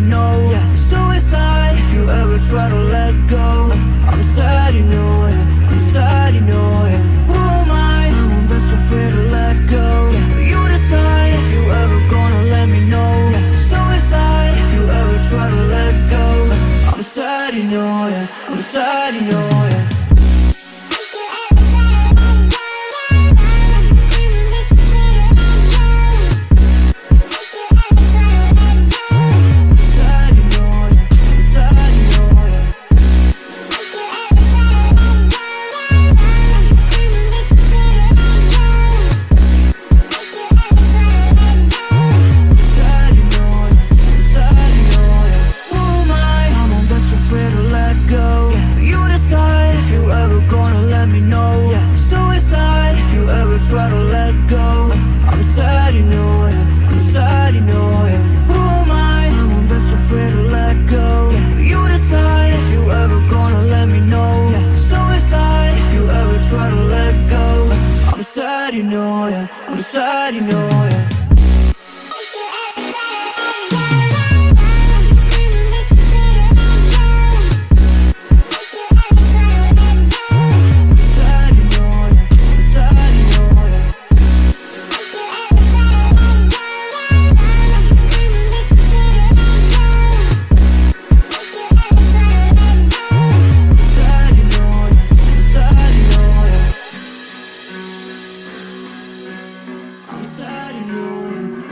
already know. Yeah. Suicide if you ever try to let go. I'm sad, you know it. Yeah. I'm sad, you know it. Yeah. Who am I? Someone that's afraid to let go. You decide if you ever gonna let me know. Suicide if you ever try to let go. I'm sad, you know it. I'm sad, you know it. Try to let go. I'm sad, you know, yeah. I'm sad, you know, yeah. Who am I? Someone that's afraid to let go. You decide if you ever gonna let me know. Suicide if you ever try to let go. I'm sad, you know, yeah. I'm sad, you know, yeah.